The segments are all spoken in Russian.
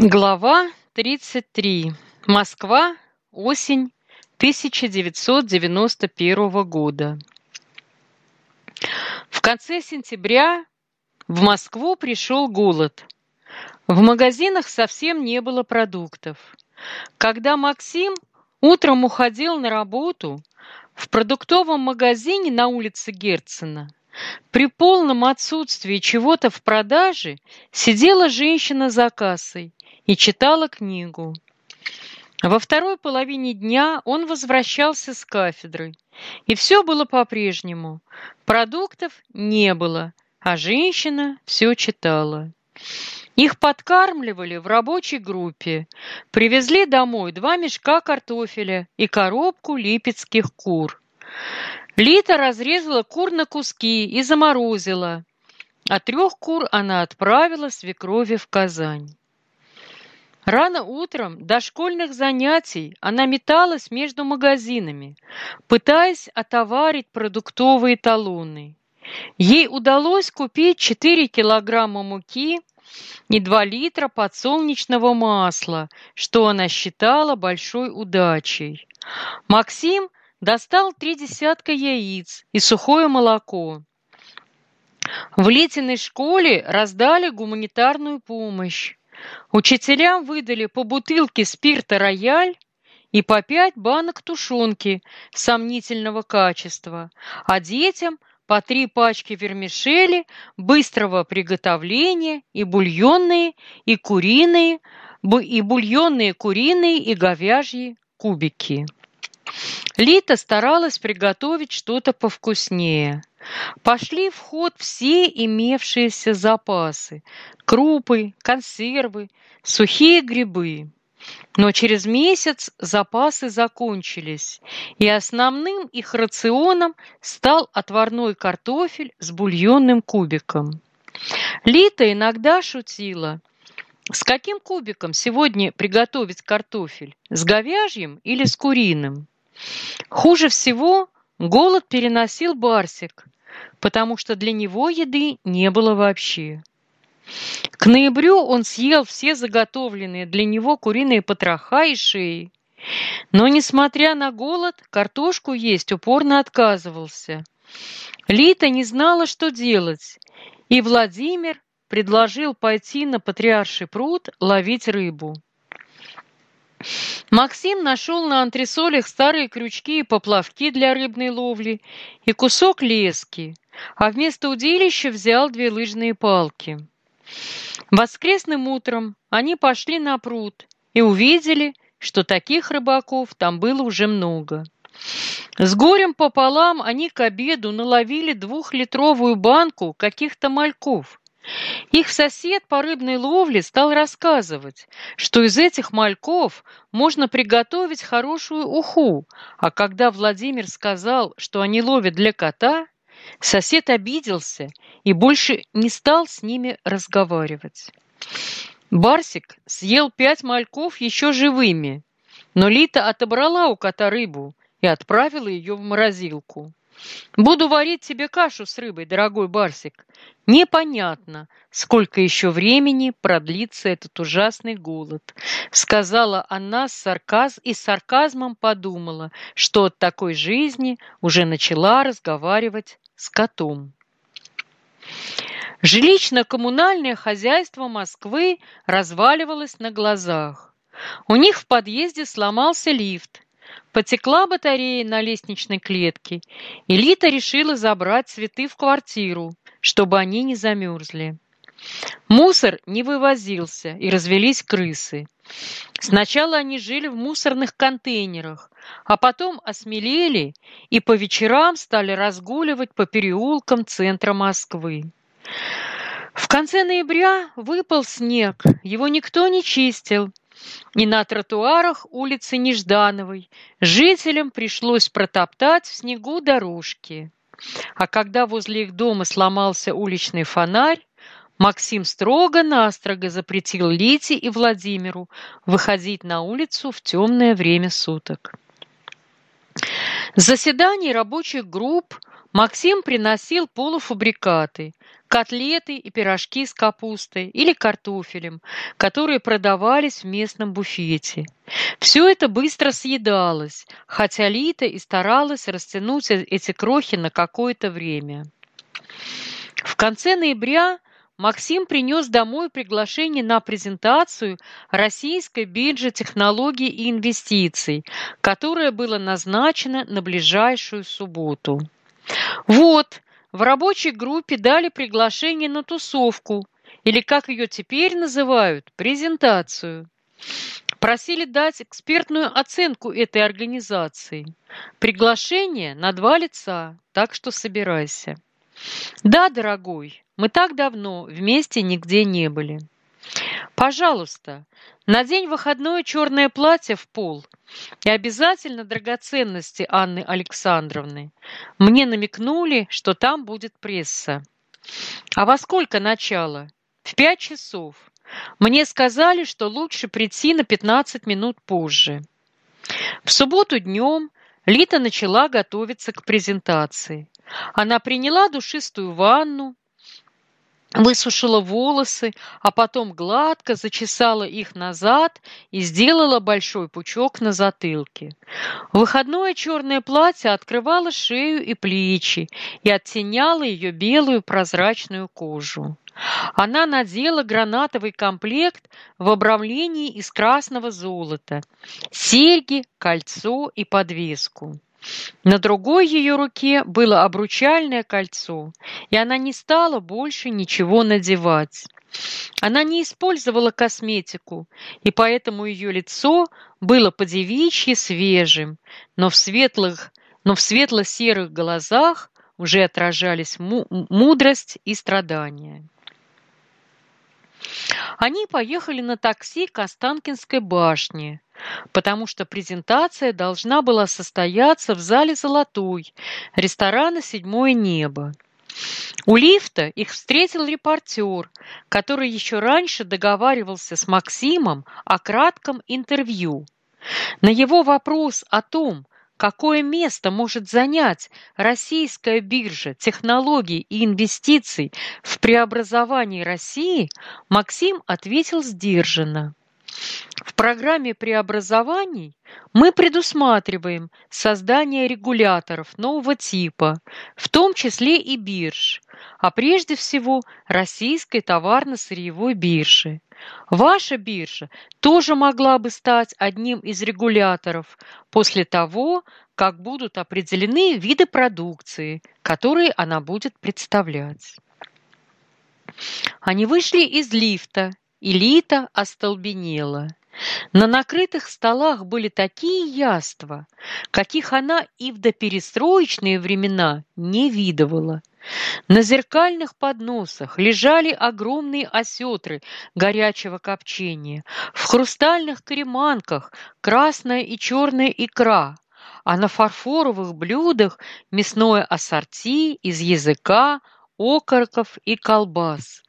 Глава 33. Москва. Осень 1991 года. В конце сентября в Москву пришел голод. В магазинах совсем не было продуктов. Когда Максим утром уходил на работу, в продуктовом магазине на улице Герцена при полном отсутствии чего-то в продаже сидела женщина за кассой и читала книгу. Во второй половине дня он возвращался с кафедры, и все было по-прежнему. Продуктов не было, а женщина все читала. Их подкармливали в рабочей группе. Привезли домой два мешка картофеля и коробку липецких кур. Лита разрезала кур на куски и заморозила. А трех кур она отправила свекрови в Казань. Рано утром до школьных занятий она металась между магазинами, пытаясь отоварить продуктовые талоны. Ей удалось купить 4 килограмма муки и 2 литра подсолнечного масла, что она считала большой удачей. Максим достал три десятка яиц и сухое молоко. В Литиной школе раздали гуманитарную помощь. Учителям выдали по бутылке спирта «Рояль» и по пять банок тушенки сомнительного качества, а детям по три пачки вермишели быстрого приготовления и бульонные, и куриные, и бульонные куриные и говяжьи кубики. Лита старалась приготовить что-то повкуснее. Пошли в ход все имевшиеся запасы – крупы, консервы, сухие грибы. Но через месяц запасы закончились, и основным их рационом стал отварной картофель с бульонным кубиком. Лита иногда шутила. С каким кубиком сегодня приготовить картофель? С говяжьим или с куриным? Хуже всего голод переносил Барсик, потому что для него еды не было вообще. К ноябрю он съел все заготовленные для него куриные потроха и шеи. Но, несмотря на голод, картошку есть упорно отказывался. Лита не знала, что делать, и Владимир предложил пойти на Патриарший пруд ловить рыбу. Максим нашел на антресолях старые крючки и поплавки для рыбной ловли и кусок лески, а вместо удилища взял две лыжные палки. Воскресным утром они пошли на пруд и увидели, что таких рыбаков там было уже много. С горем пополам они к обеду наловили двухлитровую банку каких-то мальков их сосед по рыбной ловле стал рассказывать, что из этих мальков можно приготовить хорошую уху, а когда Владимир сказал, что они ловят для кота, сосед обиделся и больше не стал с ними разговаривать. Барсик съел пять мальков еще живыми, но Лита отобрала у кота рыбу и отправила ее в морозилку. Буду варить тебе кашу с рыбой, дорогой Барсик. Непонятно, сколько еще времени продлится этот ужасный голод, сказала она с сарказм и с сарказмом подумала, что от такой жизни уже начала разговаривать с котом. Жилищно-коммунальное хозяйство Москвы разваливалось на глазах. У них в подъезде сломался лифт, Потекла батарея на лестничной клетке, и Лита решила забрать цветы в квартиру, чтобы они не замерзли. Мусор не вывозился, и развелись крысы. Сначала они жили в мусорных контейнерах, а потом осмелели и по вечерам стали разгуливать по переулкам центра Москвы. В конце ноября выпал снег, его никто не чистил, и на тротуарах улицы Неждановой жителям пришлось протоптать в снегу дорожки. А когда возле их дома сломался уличный фонарь, Максим строго-настрого запретил Лите и Владимиру выходить на улицу в темное время суток. Заседаний рабочих групп Максим приносил полуфабрикаты, котлеты и пирожки с капустой или картофелем, которые продавались в местном буфете. Все это быстро съедалось, хотя Лита и старалась растянуть э, эти крохи на какое-то время. В конце ноября Максим принес домой приглашение на презентацию российской биржи технологий и инвестиций, которое было назначено на ближайшую субботу. Вот, в рабочей группе дали приглашение на тусовку, или, как ее теперь называют, презентацию. Просили дать экспертную оценку этой организации. Приглашение на два лица, так что собирайся. Да, дорогой, мы так давно вместе нигде не были. Пожалуйста, надень выходное черное платье в пол и обязательно драгоценности Анны Александровны. Мне намекнули, что там будет пресса. А во сколько начало? В пять часов. Мне сказали, что лучше прийти на 15 минут позже. В субботу днем Лита начала готовиться к презентации. Она приняла душистую ванну, высушила волосы, а потом гладко зачесала их назад и сделала большой пучок на затылке. Выходное черное платье открывало шею и плечи и оттеняло ее белую прозрачную кожу. Она надела гранатовый комплект в обрамлении из красного золота, серьги, кольцо и подвеску. На другой ее руке было обручальное кольцо, и она не стала больше ничего надевать. Она не использовала косметику, и поэтому ее лицо было по-девичьи свежим, но в светлых, но в светло-серых глазах уже отражались мудрость и страдания. Они поехали на такси к Останкинской башне, потому что презентация должна была состояться в зале «Золотой» ресторана «Седьмое небо». У лифта их встретил репортер, который еще раньше договаривался с Максимом о кратком интервью. На его вопрос о том, Какое место может занять российская биржа технологий и инвестиций в преобразовании России, Максим ответил сдержанно. В программе преобразований мы предусматриваем создание регуляторов нового типа, в том числе и бирж, а прежде всего российской товарно-сырьевой биржи. Ваша биржа тоже могла бы стать одним из регуляторов после того, как будут определены виды продукции, которые она будет представлять. Они вышли из лифта, и Лита остолбенела. На накрытых столах были такие яства, каких она и в доперестроечные времена не видывала. На зеркальных подносах лежали огромные осетры горячего копчения, в хрустальных креманках красная и черная икра, а на фарфоровых блюдах мясное ассорти из языка, окороков и колбас.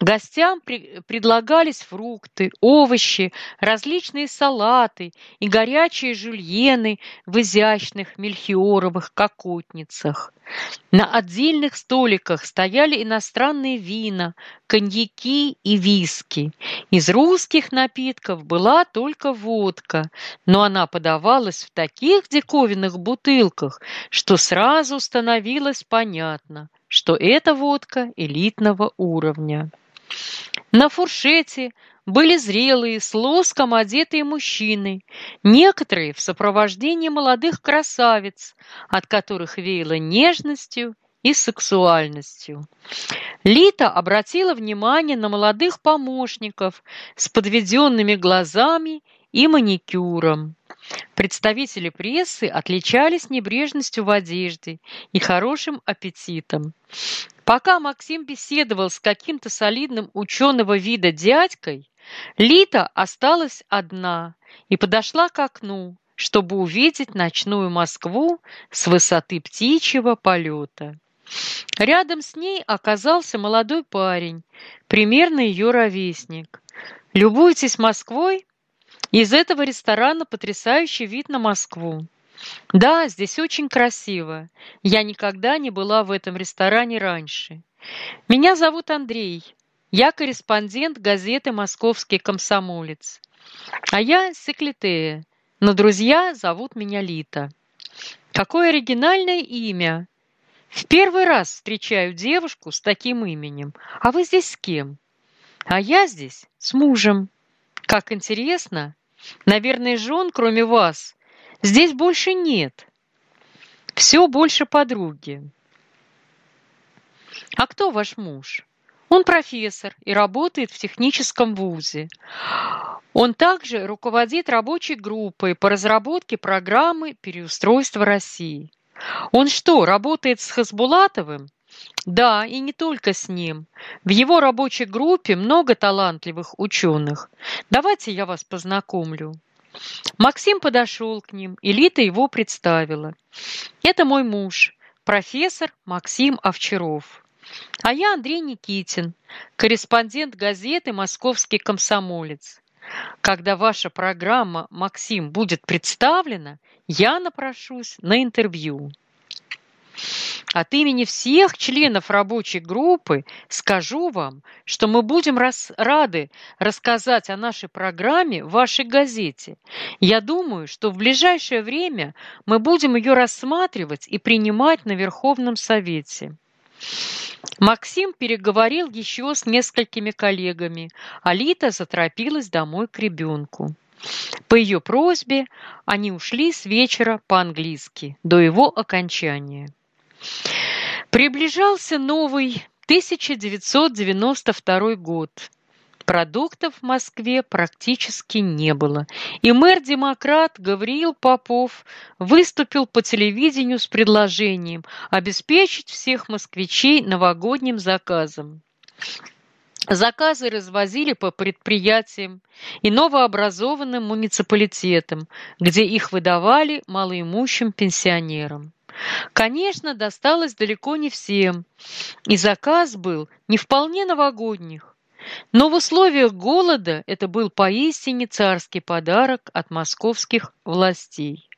Гостям предлагались фрукты, овощи, различные салаты и горячие жульены в изящных мельхиоровых кокотницах. На отдельных столиках стояли иностранные вина, коньяки и виски. Из русских напитков была только водка, но она подавалась в таких диковинных бутылках, что сразу становилось понятно, что это водка элитного уровня. На фуршете были зрелые, с лоском одетые мужчины, некоторые в сопровождении молодых красавиц, от которых веяло нежностью и сексуальностью. Лита обратила внимание на молодых помощников с подведенными глазами и маникюром. Представители прессы отличались небрежностью в одежде и хорошим аппетитом. Пока Максим беседовал с каким-то солидным ученого вида дядькой, Лита осталась одна и подошла к окну, чтобы увидеть ночную Москву с высоты птичьего полета. Рядом с ней оказался молодой парень, примерно ее ровесник. «Любуйтесь Москвой?» Из этого ресторана потрясающий вид на Москву. Да, здесь очень красиво. Я никогда не была в этом ресторане раньше. Меня зовут Андрей. Я корреспондент газеты «Московский комсомолец». А я Секлитея, но друзья зовут меня Лита. Какое оригинальное имя! В первый раз встречаю девушку с таким именем. А вы здесь с кем? А я здесь с мужем. Как интересно! Наверное, жен, кроме вас, здесь больше нет. Все больше подруги. А кто ваш муж? Он профессор и работает в техническом вузе. Он также руководит рабочей группой по разработке программы переустройства России. Он что, работает с Хасбулатовым? Да, и не только с ним. В его рабочей группе много талантливых ученых. Давайте я вас познакомлю. Максим подошел к ним, и его представила. Это мой муж, профессор Максим Овчаров. А я Андрей Никитин, корреспондент газеты «Московский комсомолец». Когда ваша программа «Максим» будет представлена, я напрошусь на интервью. От имени всех членов рабочей группы скажу вам, что мы будем рас рады рассказать о нашей программе в вашей газете. Я думаю, что в ближайшее время мы будем ее рассматривать и принимать на Верховном Совете. Максим переговорил еще с несколькими коллегами, а Лита заторопилась домой к ребенку. По ее просьбе они ушли с вечера по-английски до его окончания. Приближался новый 1992 год. Продуктов в Москве практически не было, и мэр-демократ Гавриил Попов выступил по телевидению с предложением обеспечить всех москвичей новогодним заказом. Заказы развозили по предприятиям и новообразованным муниципалитетам, где их выдавали малоимущим пенсионерам. Конечно, досталось далеко не всем, и заказ был не вполне новогодних. Но в условиях голода это был поистине царский подарок от московских властей.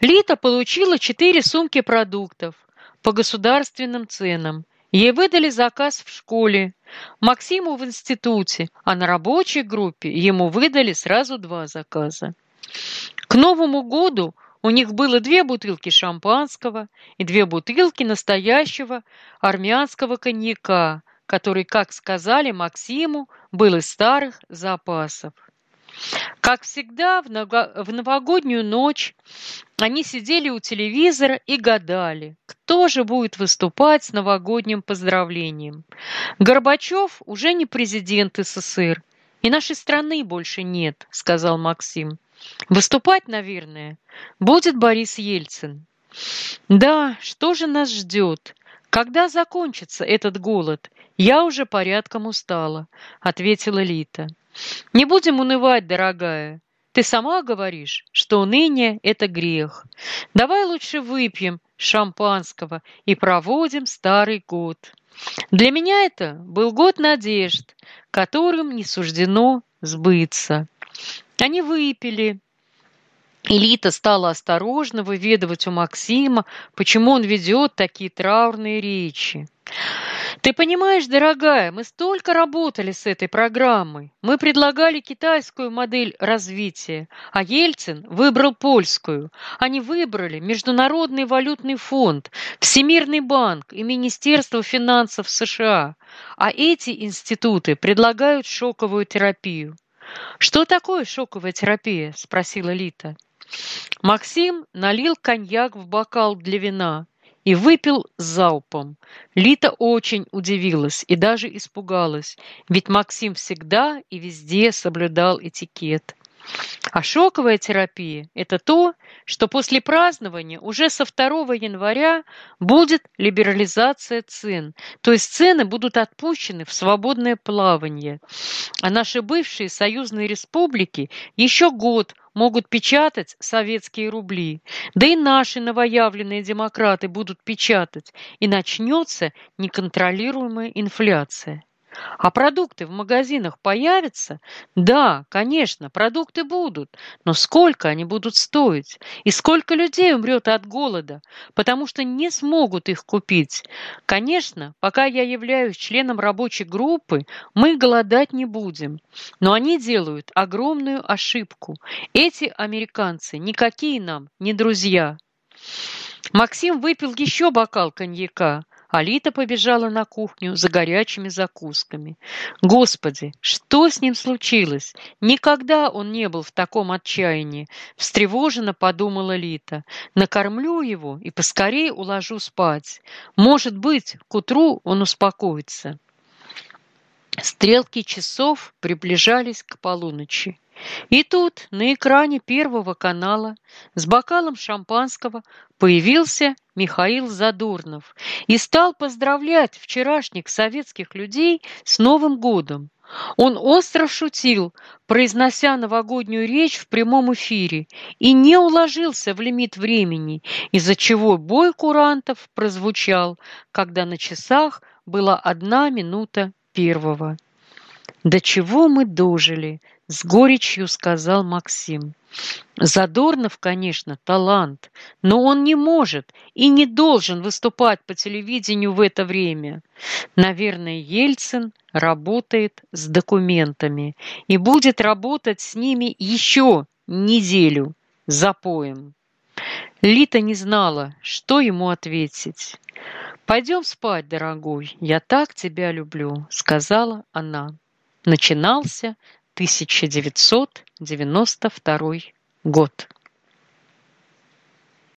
Лита получила четыре сумки продуктов по государственным ценам. Ей выдали заказ в школе, Максиму в институте, а на рабочей группе ему выдали сразу два заказа. К Новому году у них было две бутылки шампанского и две бутылки настоящего армянского коньяка – который, как сказали Максиму, был из старых запасов. Как всегда, в новогоднюю ночь они сидели у телевизора и гадали, кто же будет выступать с новогодним поздравлением. Горбачев уже не президент СССР, и нашей страны больше нет, сказал Максим. Выступать, наверное, будет Борис Ельцин. Да, что же нас ждет? Когда закончится этот голод? Я уже порядком устала, ответила Лита. Не будем унывать, дорогая. Ты сама говоришь, что уныние это грех. Давай лучше выпьем шампанского и проводим старый год. Для меня это был год надежд, которым не суждено сбыться. Они выпили, Элита стала осторожно выведывать у Максима, почему он ведет такие траурные речи. Ты понимаешь, дорогая, мы столько работали с этой программой. Мы предлагали китайскую модель развития, а Ельцин выбрал польскую. Они выбрали Международный валютный фонд, Всемирный банк и Министерство финансов США. А эти институты предлагают шоковую терапию. «Что такое шоковая терапия?» – спросила Лита. Максим налил коньяк в бокал для вина и выпил залпом. Лита очень удивилась и даже испугалась, ведь Максим всегда и везде соблюдал этикет. А шоковая терапия – это то, что после празднования уже со 2 января будет либерализация цен, то есть цены будут отпущены в свободное плавание. А наши бывшие союзные республики еще год могут печатать советские рубли, да и наши новоявленные демократы будут печатать, и начнется неконтролируемая инфляция. А продукты в магазинах появятся? Да, конечно, продукты будут. Но сколько они будут стоить? И сколько людей умрет от голода, потому что не смогут их купить? Конечно, пока я являюсь членом рабочей группы, мы голодать не будем. Но они делают огромную ошибку. Эти американцы никакие нам не друзья. Максим выпил еще бокал коньяка. Алита побежала на кухню за горячими закусками. Господи, что с ним случилось? Никогда он не был в таком отчаянии. Встревоженно подумала Лита. Накормлю его и поскорее уложу спать. Может быть, к утру он успокоится. Стрелки часов приближались к полуночи. И тут на экране Первого канала с бокалом шампанского появился Михаил Задорнов и стал поздравлять вчерашних советских людей с Новым годом. Он остро шутил, произнося новогоднюю речь в прямом эфире, и не уложился в лимит времени, из-за чего бой курантов прозвучал, когда на часах была одна минута первого. «До чего мы дожили?» — с горечью сказал Максим. Задорнов, конечно, талант, но он не может и не должен выступать по телевидению в это время. Наверное, Ельцин работает с документами и будет работать с ними еще неделю запоем. Лита не знала, что ему ответить. «Пойдем спать, дорогой, я так тебя люблю», — сказала она. Начинался 1992 год.